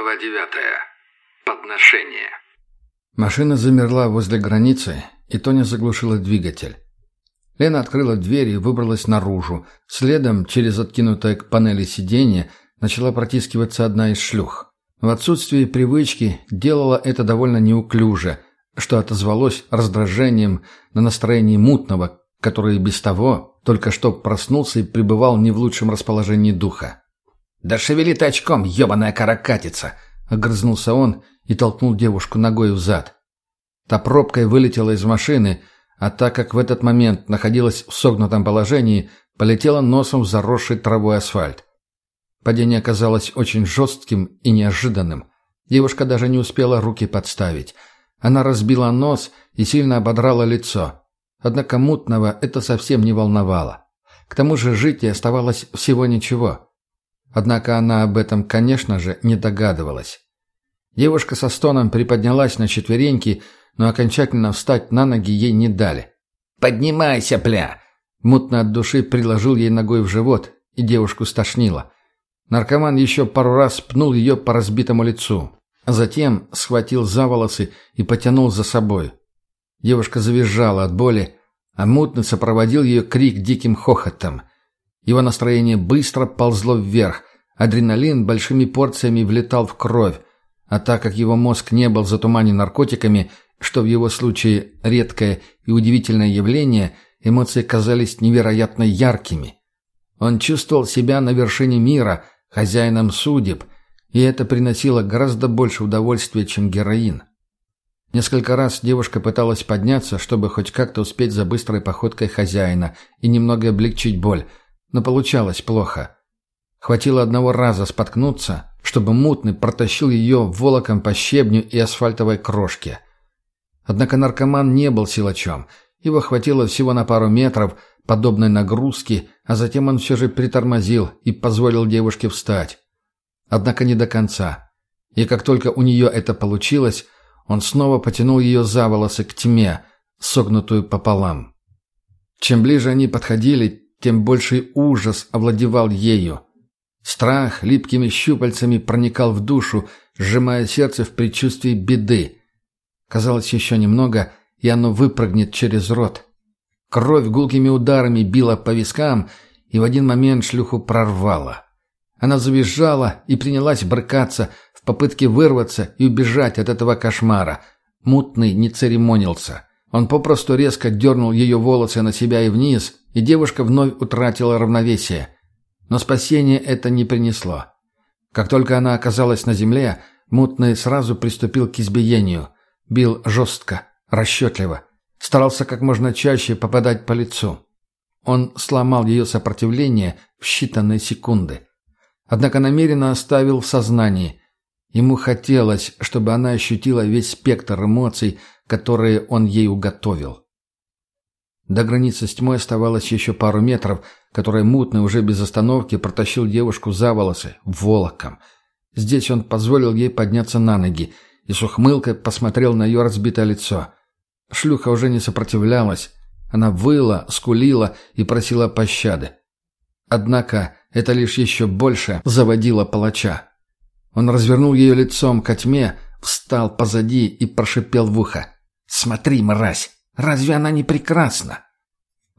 Глава девятая. Подношение. Машина замерла возле границы, и Тоня заглушила двигатель. Лена открыла дверь и выбралась наружу. Следом, через откинутое к панели сиденье, начала протискиваться одна из шлюх. В отсутствии привычки делала это довольно неуклюже, что отозвалось раздражением на настроении мутного, который без того только что проснулся и пребывал не в лучшем расположении духа. «Да шевели ты очком, ебаная каракатица!» — огрызнулся он и толкнул девушку ногой в зад. Та пробкой вылетела из машины, а так как в этот момент находилась в согнутом положении, полетела носом в заросший травой асфальт. Падение оказалось очень жестким и неожиданным. Девушка даже не успела руки подставить. Она разбила нос и сильно ободрала лицо. Однако мутного это совсем не волновало. К тому же жить ей оставалось всего ничего. Однако она об этом, конечно же, не догадывалась. Девушка со стоном приподнялась на четвереньки, но окончательно встать на ноги ей не дали. «Поднимайся, пля!» Мутно от души приложил ей ногой в живот, и девушку стошнило. Наркоман еще пару раз пнул ее по разбитому лицу, а затем схватил за волосы и потянул за собой. Девушка завизжала от боли, а мутный сопроводил ее крик диким хохотом. Его настроение быстро ползло вверх, адреналин большими порциями влетал в кровь, а так как его мозг не был затуманен наркотиками, что в его случае редкое и удивительное явление, эмоции казались невероятно яркими. Он чувствовал себя на вершине мира, хозяином судеб, и это приносило гораздо больше удовольствия, чем героин. Несколько раз девушка пыталась подняться, чтобы хоть как-то успеть за быстрой походкой хозяина и немного облегчить боль, но получалось плохо. Хватило одного раза споткнуться, чтобы мутный протащил ее волоком по щебню и асфальтовой крошке. Однако наркоман не был силачом. Его хватило всего на пару метров подобной нагрузки, а затем он все же притормозил и позволил девушке встать. Однако не до конца. И как только у нее это получилось, он снова потянул ее за волосы к тьме, согнутую пополам. Чем ближе они подходили, тем больший ужас овладевал ею. Страх липкими щупальцами проникал в душу, сжимая сердце в предчувствии беды. Казалось, еще немного, и оно выпрыгнет через рот. Кровь гулкими ударами била по вискам, и в один момент шлюху прорвала. Она завизжала и принялась брыкаться в попытке вырваться и убежать от этого кошмара. Мутный не церемонился. Он попросту резко дернул ее волосы на себя и вниз, и девушка вновь утратила равновесие. Но спасение это не принесло. Как только она оказалась на земле, Мутный сразу приступил к избиению. Бил жестко, расчетливо. Старался как можно чаще попадать по лицу. Он сломал ее сопротивление в считанные секунды. Однако намеренно оставил в сознании. Ему хотелось, чтобы она ощутила весь спектр эмоций, которые он ей уготовил. До границы с тьмой оставалось еще пару метров, которые мутный уже без остановки протащил девушку за волосы, волоком. Здесь он позволил ей подняться на ноги и с ухмылкой посмотрел на ее разбитое лицо. Шлюха уже не сопротивлялась. Она выла, скулила и просила пощады. Однако это лишь еще больше заводило палача. Он развернул ее лицом ко тьме, встал позади и прошипел в ухо. «Смотри, мразь! Разве она не прекрасна?»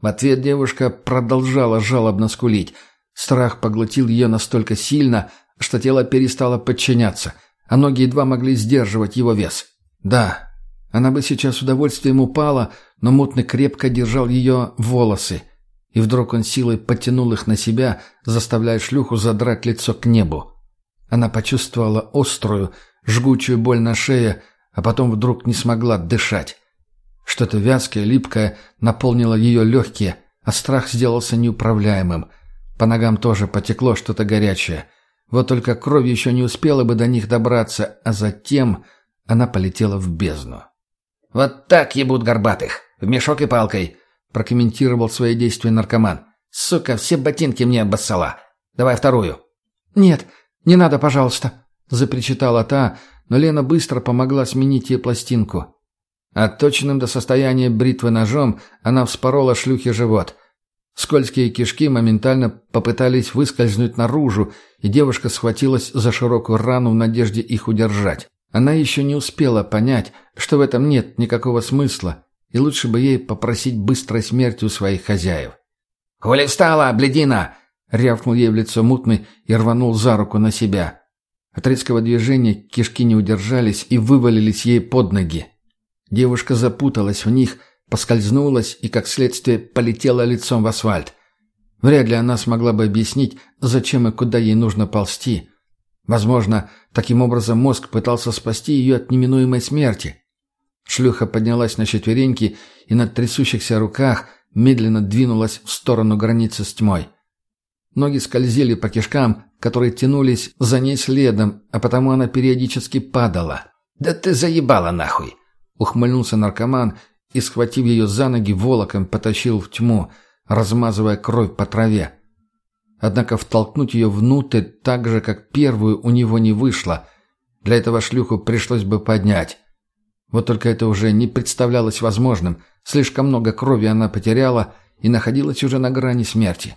В ответ девушка продолжала жалобно скулить. Страх поглотил ее настолько сильно, что тело перестало подчиняться, а ноги едва могли сдерживать его вес. Да, она бы сейчас с удовольствием упала, но мутный крепко держал ее волосы. И вдруг он силой потянул их на себя, заставляя шлюху задрать лицо к небу. Она почувствовала острую, жгучую боль на шее, а потом вдруг не смогла дышать. Что-то вязкое, липкое наполнило ее легкие, а страх сделался неуправляемым. По ногам тоже потекло что-то горячее. Вот только кровь еще не успела бы до них добраться, а затем она полетела в бездну. «Вот так ебут горбатых! В мешок и палкой!» прокомментировал свои действия наркоман. «Сука, все ботинки мне обоссала! Давай вторую!» «Нет, не надо, пожалуйста!» запричитала та, но Лена быстро помогла сменить ей пластинку. Отточенным до состояния бритвы ножом она вспорола шлюхе живот. Скользкие кишки моментально попытались выскользнуть наружу, и девушка схватилась за широкую рану в надежде их удержать. Она еще не успела понять, что в этом нет никакого смысла, и лучше бы ей попросить быстрой смерти у своих хозяев. «Хули встала, бледина!» — рявкнул ей в лицо мутный и рванул за руку на себя. От резкого движения кишки не удержались и вывалились ей под ноги. Девушка запуталась в них, поскользнулась и, как следствие, полетела лицом в асфальт. Вряд ли она смогла бы объяснить, зачем и куда ей нужно ползти. Возможно, таким образом мозг пытался спасти ее от неминуемой смерти. Шлюха поднялась на четвереньки и на трясущихся руках медленно двинулась в сторону границы с тьмой. Ноги скользили по кишкам, которые тянулись за ней следом, а потому она периодически падала. «Да ты заебала нахуй!» — ухмыльнулся наркоман и, схватив ее за ноги, волоком потащил в тьму, размазывая кровь по траве. Однако втолкнуть ее внутрь так же, как первую, у него не вышло. Для этого шлюху пришлось бы поднять. Вот только это уже не представлялось возможным. Слишком много крови она потеряла и находилась уже на грани смерти.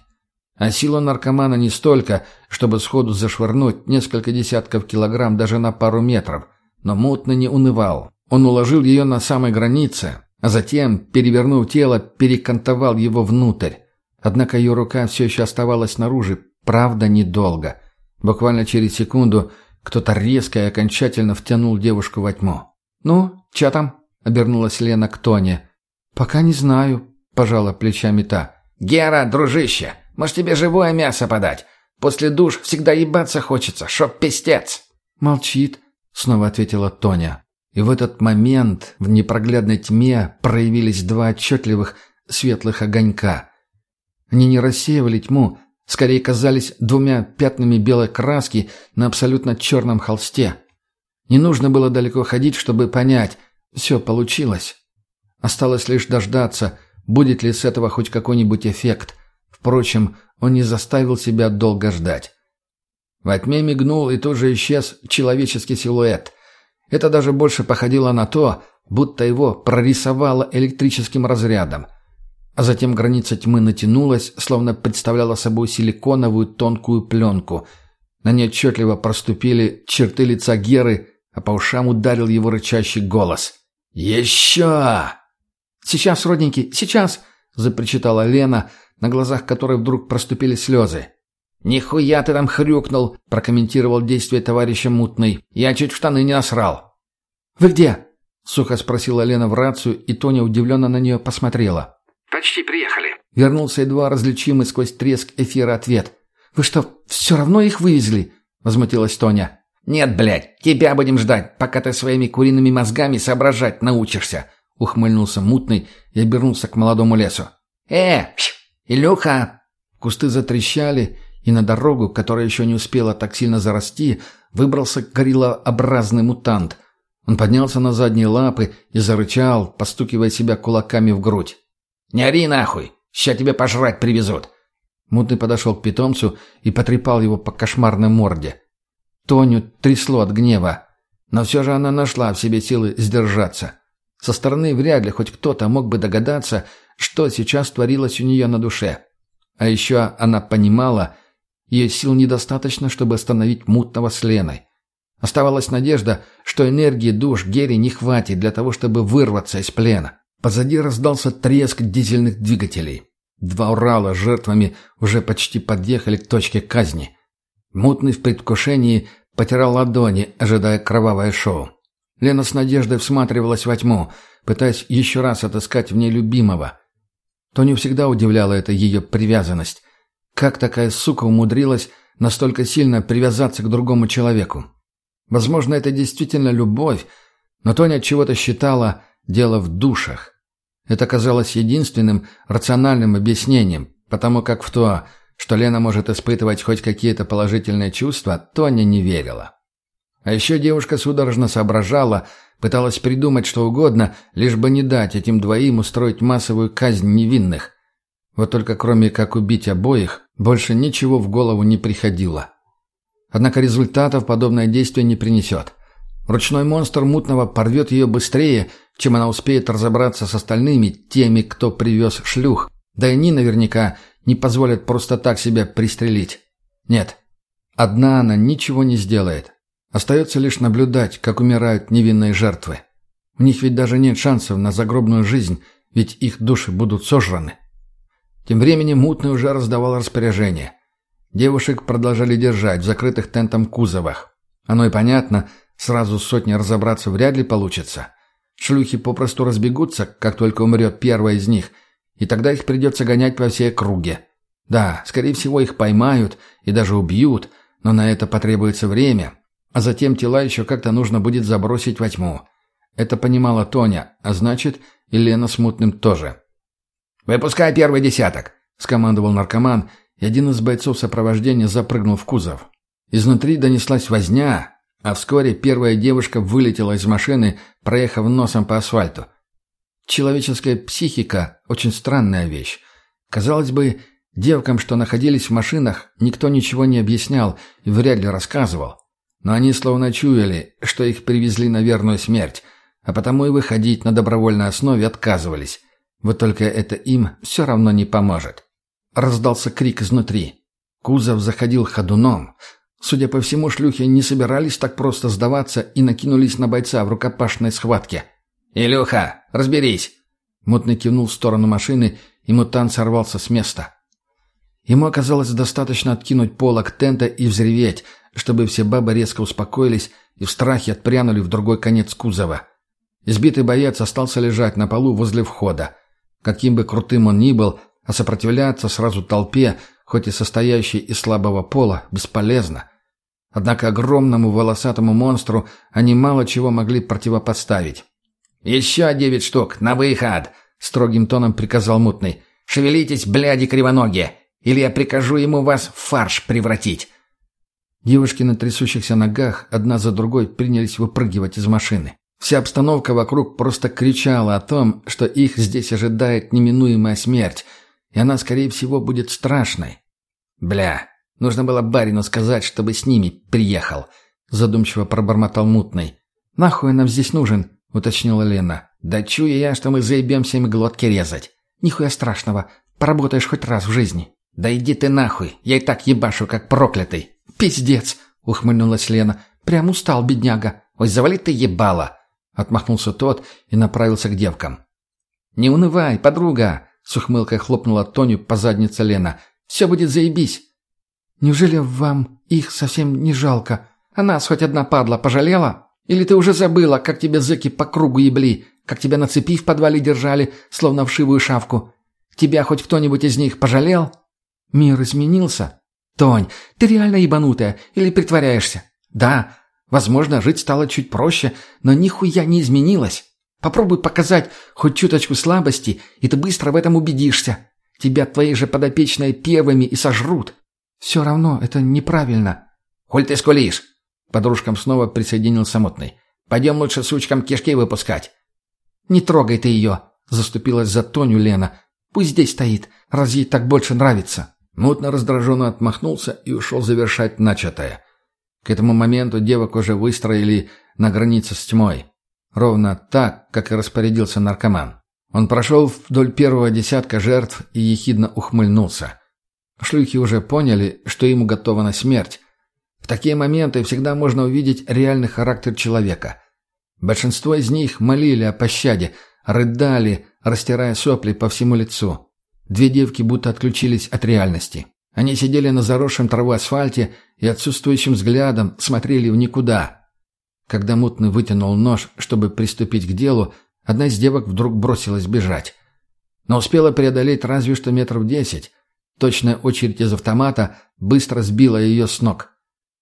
А сила наркомана не столько, чтобы сходу зашвырнуть несколько десятков килограмм даже на пару метров. Но мутно не унывал. Он уложил ее на самой границе, а затем, перевернув тело, перекантовал его внутрь. Однако ее рука все еще оставалась снаружи, правда, недолго. Буквально через секунду кто-то резко и окончательно втянул девушку во тьму. «Ну, чё там?» — обернулась Лена к Тоне. «Пока не знаю», — пожала плечами та. «Гера, дружище, может, тебе живое мясо подать? После душ всегда ебаться хочется, шоп пестец!» «Молчит», — снова ответила Тоня. И в этот момент в непроглядной тьме проявились два отчетливых светлых огонька. Они не рассеивали тьму, скорее казались двумя пятнами белой краски на абсолютно черном холсте. Не нужно было далеко ходить, чтобы понять, все получилось. Осталось лишь дождаться, будет ли с этого хоть какой-нибудь эффект. Впрочем, он не заставил себя долго ждать. Во тьме мигнул и тут же исчез человеческий силуэт. Это даже больше походило на то, будто его прорисовало электрическим разрядом. А затем граница тьмы натянулась, словно представляла собой силиконовую тонкую пленку. На ней отчетливо проступили черты лица Геры, а по ушам ударил его рычащий голос. «Еще!» «Сейчас, родненький, сейчас!» — запричитала Лена, на глазах которой вдруг проступили слезы. «Нихуя ты там хрюкнул!» — прокомментировал действие товарища Мутный. «Я чуть в штаны не насрал». «Вы где?» — сухо спросила Лена в рацию, и Тоня удивленно на нее посмотрела. «Почти приехали». Вернулся едва различимый сквозь треск эфира ответ. «Вы что, все равно их вывезли?» — возмутилась Тоня. «Нет, блядь, тебя будем ждать, пока ты своими куриными мозгами соображать научишься», — ухмыльнулся Мутный и обернулся к молодому лесу. «Э, Илюха!» Кусты затрещали, и на дорогу, которая еще не успела так сильно зарасти, выбрался гориллообразный мутант. Он поднялся на задние лапы и зарычал, постукивая себя кулаками в грудь. «Не ори нахуй! Ща тебе пожрать привезут!» Мутный подошел к питомцу и потрепал его по кошмарной морде. Тоню трясло от гнева, но все же она нашла в себе силы сдержаться. Со стороны вряд ли хоть кто-то мог бы догадаться, что сейчас творилось у нее на душе. А еще она понимала, ее сил недостаточно, чтобы остановить мутного с Леной. Оставалась надежда, что энергии душ Герри не хватит для того, чтобы вырваться из плена. Позади раздался треск дизельных двигателей. Два Урала с жертвами уже почти подъехали к точке казни. Мутный в предвкушении потирал ладони, ожидая кровавое шоу. Лена с надеждой всматривалась во тьму, пытаясь еще раз отыскать в ней любимого. Тоню всегда удивляла эта ее привязанность. Как такая сука умудрилась настолько сильно привязаться к другому человеку? Возможно, это действительно любовь, но Тоня чего-то считала дело в душах. Это казалось единственным рациональным объяснением, потому как в то, что Лена может испытывать хоть какие-то положительные чувства, Тоня не верила. А еще девушка судорожно соображала, пыталась придумать что угодно, лишь бы не дать этим двоим устроить массовую казнь невинных. Вот только кроме как убить обоих, больше ничего в голову не приходило. Однако результатов подобное действие не принесет. Ручной монстр мутного порвет ее быстрее, чем она успеет разобраться с остальными, теми, кто привез шлюх. Да и они наверняка не позволят просто так себя пристрелить. Нет, одна она ничего не сделает. Остается лишь наблюдать, как умирают невинные жертвы. У них ведь даже нет шансов на загробную жизнь, ведь их души будут сожраны. Тем временем Мутный уже раздавал распоряжение. Девушек продолжали держать в закрытых тентом кузовах. Оно и понятно, сразу сотни разобраться вряд ли получится. Шлюхи попросту разбегутся, как только умрет первая из них, и тогда их придется гонять по всей округе. Да, скорее всего, их поймают и даже убьют, но на это потребуется время, а затем тела еще как-то нужно будет забросить во тьму. Это понимала Тоня, а значит, и Лена с Мутным тоже. «Выпускай первый десяток», — скомандовал наркоман, и один из бойцов сопровождения запрыгнул в кузов. Изнутри донеслась возня, а вскоре первая девушка вылетела из машины, проехав носом по асфальту. Человеческая психика – очень странная вещь. Казалось бы, девкам, что находились в машинах, никто ничего не объяснял и вряд ли рассказывал. Но они словно чуяли, что их привезли на верную смерть, а потому и выходить на добровольной основе отказывались. Вот только это им все равно не поможет. Раздался крик изнутри. Кузов заходил ходуном. Судя по всему, шлюхи не собирались так просто сдаваться и накинулись на бойца в рукопашной схватке. «Илюха, разберись!» Мутный кивнул в сторону машины, и мутант сорвался с места. Ему оказалось достаточно откинуть полок тента и взреветь, чтобы все бабы резко успокоились и в страхе отпрянули в другой конец кузова. Избитый боец остался лежать на полу возле входа. Каким бы крутым он ни был, а сопротивляться сразу толпе, хоть и состоящей из слабого пола, бесполезно. Однако огромному волосатому монстру они мало чего могли противопоставить. «Еще девять штук, на выход!» — строгим тоном приказал мутный. «Шевелитесь, бляди кривоногие, или я прикажу ему вас в фарш превратить!» Девушки на трясущихся ногах одна за другой принялись выпрыгивать из машины. Вся обстановка вокруг просто кричала о том, что их здесь ожидает неминуемая смерть, и она, скорее всего, будет страшной. «Бля, нужно было барину сказать, чтобы с ними приехал», — задумчиво пробормотал мутный. «Нахуй нам здесь нужен?» — уточнила Лена. «Да чую я, что мы заебемся им глотки резать». «Нихуя страшного. Поработаешь хоть раз в жизни». «Да иди ты нахуй. Я и так ебашу, как проклятый». «Пиздец!» — ухмыльнулась Лена. «Прям устал, бедняга». «Ой, завали ты ебало!» — отмахнулся тот и направился к девкам. «Не унывай, подруга!» — с ухмылкой хлопнула Тоню по заднице Лена. «Все будет заебись!» «Неужели вам их совсем не жалко? А нас хоть одна падла пожалела? Или ты уже забыла, как тебе зэки по кругу ебли, как тебя на цепи в подвале держали, словно вшивую шавку? Тебя хоть кто-нибудь из них пожалел? Мир изменился?» «Тонь, ты реально ебанутая или притворяешься?» «Да, возможно, жить стало чуть проще, но нихуя не изменилось. Попробуй показать хоть чуточку слабости, и ты быстро в этом убедишься. Тебя твои же подопечные первыми и сожрут. Все равно это неправильно». «Холь ты скулишь?» Подружкам снова присоединился мутный. «Пойдем лучше сучкам кишки выпускать». «Не трогай ты ее», — заступилась за Тоню Лена. «Пусть здесь стоит, раз ей так больше нравится». Мутно раздраженно отмахнулся и ушел завершать начатое. К этому моменту девок уже выстроили на границе с тьмой. Ровно так, как и распорядился наркоман. Он прошел вдоль первого десятка жертв и ехидно ухмыльнулся. Шлюхи уже поняли, что ему готова на смерть. В такие моменты всегда можно увидеть реальный характер человека. Большинство из них молили о пощаде, рыдали, растирая сопли по всему лицу. Две девки будто отключились от реальности. Они сидели на заросшем травой асфальте и отсутствующим взглядом смотрели в никуда. Когда мутный вытянул нож, чтобы приступить к делу, одна из девок вдруг бросилась бежать. Но успела преодолеть разве что метров десять. Точная очередь из автомата быстро сбила ее с ног.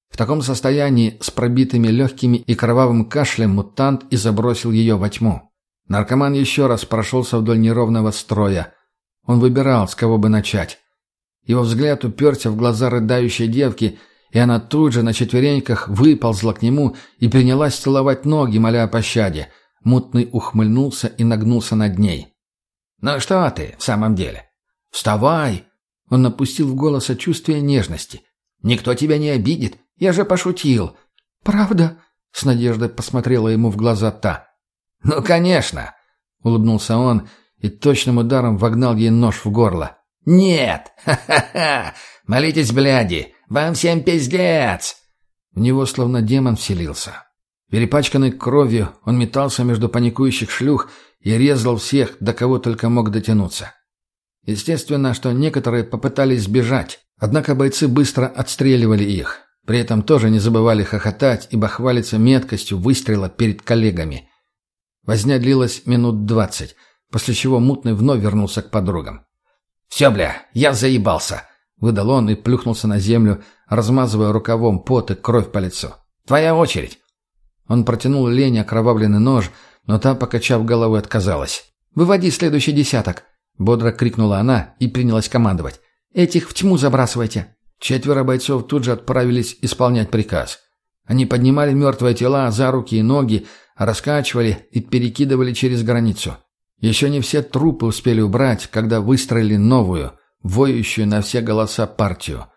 В таком состоянии, с пробитыми легкими и кровавым кашлем, мутант и забросил ее во тьму. Наркоман еще раз прошелся вдоль неровного строя. Он выбирал, с кого бы начать. Его взгляд уперся в глаза рыдающей девки, и она тут же на четвереньках выползла к нему и принялась целовать ноги, моля о пощаде. Мутный ухмыльнулся и нагнулся над ней. «Ну что ты, в самом деле? Вставай!» Он напустил в голос сочувствие нежности. «Никто тебя не обидит. Я же пошутил». «Правда?» — с надеждой посмотрела ему в глаза та. «Ну, конечно!» — улыбнулся он и точным ударом вогнал ей нож в горло. «Нет! Ха-ха-ха! Молитесь, бляди! Вам всем пиздец!» В него словно демон вселился. Перепачканный кровью, он метался между паникующих шлюх и резал всех, до кого только мог дотянуться. Естественно, что некоторые попытались сбежать, однако бойцы быстро отстреливали их. При этом тоже не забывали хохотать и бахвалиться меткостью выстрела перед коллегами. Возня длилась минут двадцать, после чего Мутный вновь вернулся к подругам. «Все, бля, я заебался!» — выдал он и плюхнулся на землю, размазывая рукавом пот и кровь по лицу. «Твоя очередь!» Он протянул Лене окровавленный нож, но та, покачав головой, отказалась. «Выводи следующий десяток!» — бодро крикнула она и принялась командовать. «Этих в тьму забрасывайте!» Четверо бойцов тут же отправились исполнять приказ. Они поднимали мертвые тела за руки и ноги, раскачивали и перекидывали через границу. Еще не все трупы успели убрать, когда выстроили новую, воющую на все голоса партию.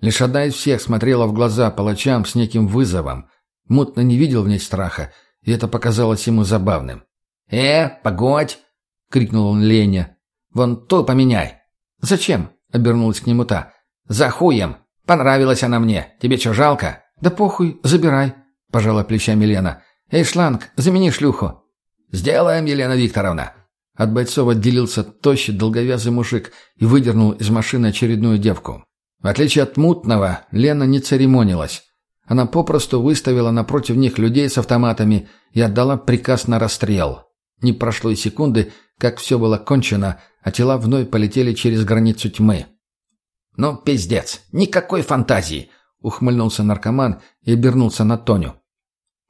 Лишь одна из всех смотрела в глаза палачам с неким вызовом. Мутно не видел в ней страха, и это показалось ему забавным. «Э, погодь!» — крикнул он Лене. «Вон то поменяй!» «Зачем?» — обернулась к нему та. «За хуем! Понравилась она мне. Тебе что, жалко?» «Да похуй, забирай», — пожала плечами Лена. «Эй, шланг, замени шлюху». «Сделаем, Елена Викторовна». От бойцов отделился тощий долговязый мужик и выдернул из машины очередную девку. В отличие от мутного, Лена не церемонилась. Она попросту выставила напротив них людей с автоматами и отдала приказ на расстрел. Не прошло и секунды, как все было кончено, а тела вновь полетели через границу тьмы. «Ну, пиздец, никакой фантазии!» — ухмыльнулся наркоман и обернулся на Тоню.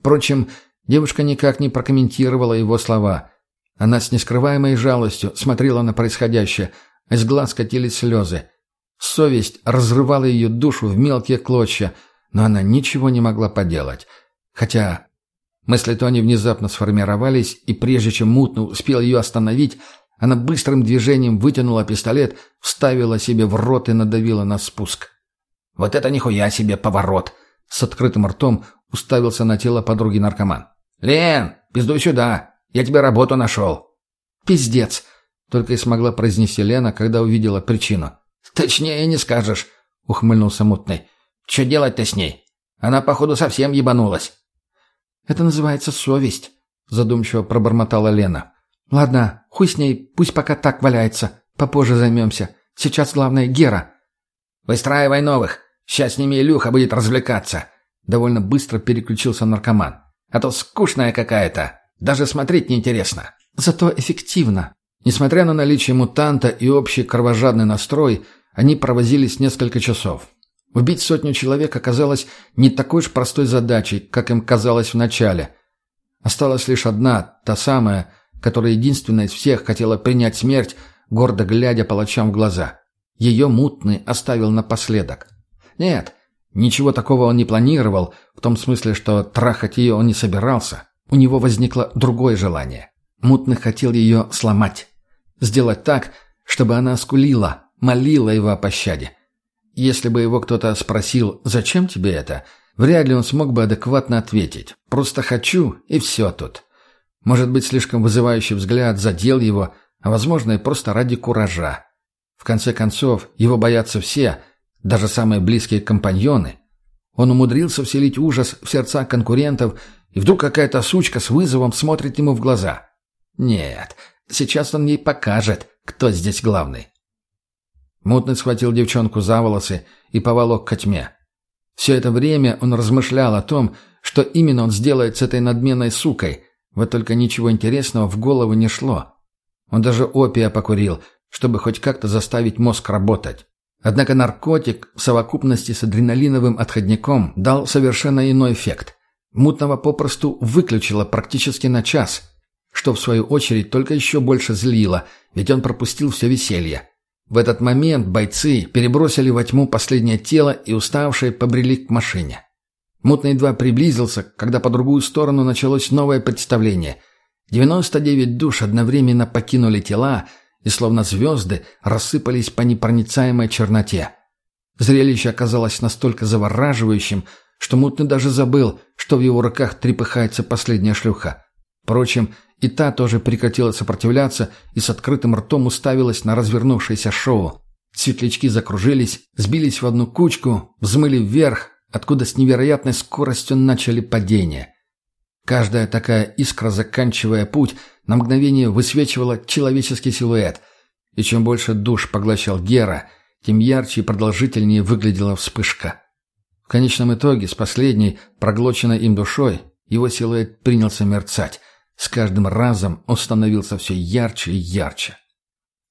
Впрочем, девушка никак не прокомментировала его слова. Она с нескрываемой жалостью смотрела на происходящее, а из глаз катились слезы. Совесть разрывала ее душу в мелкие клочья, но она ничего не могла поделать. Хотя мысли Тони внезапно сформировались, и прежде чем мутно успел ее остановить, она быстрым движением вытянула пистолет, вставила себе в рот и надавила на спуск. «Вот это нихуя себе поворот!» С открытым ртом уставился на тело подруги наркоман. «Лен, пиздуй сюда! Я тебе работу нашел!» «Пиздец!» — только и смогла произнести Лена, когда увидела причину. «Точнее не скажешь», — ухмыльнулся мутный. «Че делать-то с ней? Она, походу, совсем ебанулась». «Это называется совесть», — задумчиво пробормотала Лена. «Ладно, хуй с ней, пусть пока так валяется. Попозже займемся. Сейчас главное Гера». «Выстраивай новых. Сейчас с ними Илюха будет развлекаться». Довольно быстро переключился наркоман. «А то скучная какая-то. Даже смотреть неинтересно». «Зато эффективно». Несмотря на наличие мутанта и общий кровожадный настрой, они провозились несколько часов. Убить сотню человек оказалось не такой уж простой задачей, как им казалось вначале. Осталась лишь одна, та самая, которая единственная из всех хотела принять смерть, гордо глядя палачам в глаза. Ее мутный оставил напоследок. Нет, ничего такого он не планировал, в том смысле, что трахать ее он не собирался. У него возникло другое желание. Мутный хотел ее сломать. Сделать так, чтобы она скулила, молила его о пощаде. Если бы его кто-то спросил «Зачем тебе это?», вряд ли он смог бы адекватно ответить. «Просто хочу, и все тут». Может быть, слишком вызывающий взгляд задел его, а, возможно, и просто ради куража. В конце концов, его боятся все, даже самые близкие компаньоны. Он умудрился вселить ужас в сердца конкурентов, и вдруг какая-то сучка с вызовом смотрит ему в глаза. Нет, сейчас он ей покажет, кто здесь главный. Мутный схватил девчонку за волосы и поволок ко тьме. Все это время он размышлял о том, что именно он сделает с этой надменной сукой, вот только ничего интересного в голову не шло. Он даже опия покурил, чтобы хоть как-то заставить мозг работать. Однако наркотик в совокупности с адреналиновым отходником дал совершенно иной эффект. Мутного попросту выключило практически на час, что в свою очередь только еще больше злило, ведь он пропустил все веселье. В этот момент бойцы перебросили во тьму последнее тело и уставшие побрели к машине. Мутный едва приблизился, когда по другую сторону началось новое представление. 99 душ одновременно покинули тела и, словно звезды, рассыпались по непроницаемой черноте. Зрелище оказалось настолько завораживающим, что Мутный даже забыл, что в его руках трепыхается последняя шлюха. Впрочем, и та тоже прекратила сопротивляться и с открытым ртом уставилась на развернувшееся шоу. Светлячки закружились, сбились в одну кучку, взмыли вверх, откуда с невероятной скоростью начали падение. Каждая такая искра, заканчивая путь, на мгновение высвечивала человеческий силуэт. И чем больше душ поглощал Гера, тем ярче и продолжительнее выглядела вспышка. В конечном итоге, с последней, проглоченной им душой, его силуэт принялся мерцать. С каждым разом он становился все ярче и ярче.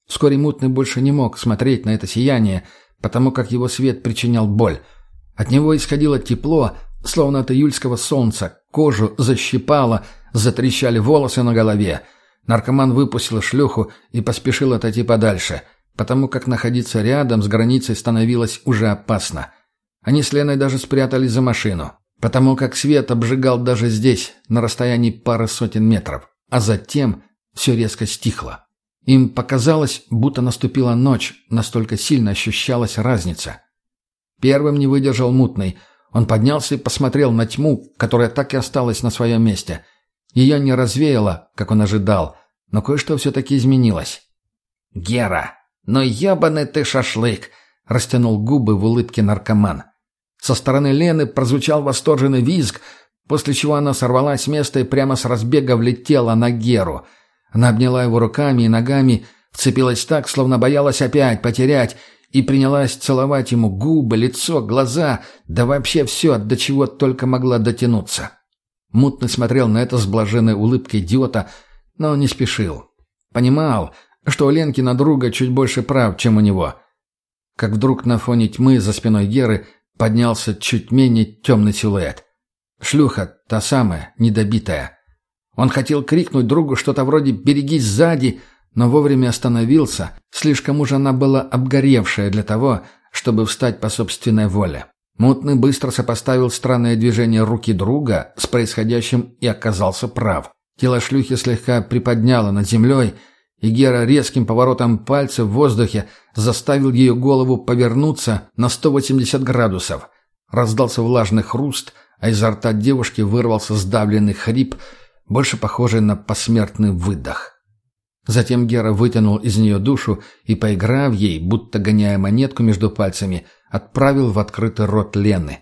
Вскоре Мутный больше не мог смотреть на это сияние, потому как его свет причинял боль. От него исходило тепло, словно от июльского солнца, кожу защипало, затрещали волосы на голове. Наркоман выпустил шлюху и поспешил отойти подальше, потому как находиться рядом с границей становилось уже опасно. Они с Леной даже спрятались за машину, потому как свет обжигал даже здесь, на расстоянии пары сотен метров. А затем все резко стихло. Им показалось, будто наступила ночь, настолько сильно ощущалась разница. Первым не выдержал мутный. Он поднялся и посмотрел на тьму, которая так и осталась на своем месте. Ее не развеяло, как он ожидал, но кое-что все-таки изменилось. «Гера, ну ебаный ты шашлык!» — растянул губы в улыбке наркоман. Со стороны Лены прозвучал восторженный визг, после чего она сорвалась с места и прямо с разбега влетела на Геру — она обняла его руками и ногами, вцепилась так, словно боялась опять потерять, и принялась целовать ему губы, лицо, глаза, да вообще все, до чего только могла дотянуться. Мутный смотрел на это с блаженной улыбкой идиота, но не спешил. Понимал, что у Ленкина друга чуть больше прав, чем у него. Как вдруг на фоне тьмы за спиной Геры поднялся чуть менее темный силуэт. Шлюха, та самая, недобитая. Он хотел крикнуть другу что-то вроде «берегись сзади», но вовремя остановился, слишком уж она была обгоревшая для того, чтобы встать по собственной воле. Мутный быстро сопоставил странное движение руки друга с происходящим и оказался прав. Тело шлюхи слегка приподняло над землей, и Гера резким поворотом пальца в воздухе заставил ее голову повернуться на 180 градусов. Раздался влажный хруст, а изо рта девушки вырвался сдавленный хрип – больше похожий на посмертный выдох. Затем Гера вытянул из нее душу и, поиграв ей, будто гоняя монетку между пальцами, отправил в открытый рот Лены.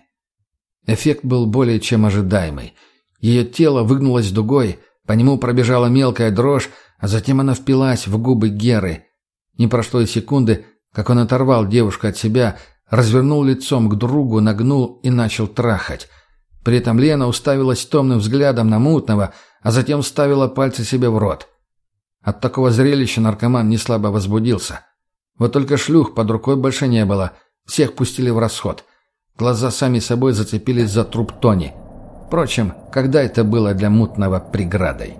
Эффект был более чем ожидаемый. Ее тело выгнулось дугой, по нему пробежала мелкая дрожь, а затем она впилась в губы Геры. Не прошло и секунды, как он оторвал девушку от себя, развернул лицом к другу, нагнул и начал трахать. При этом Лена уставилась томным взглядом на мутного, а затем вставила пальцы себе в рот. От такого зрелища наркоман не слабо возбудился. Вот только шлюх под рукой больше не было. Всех пустили в расход. Глаза сами собой зацепились за труп Тони. Впрочем, когда это было для мутного преградой?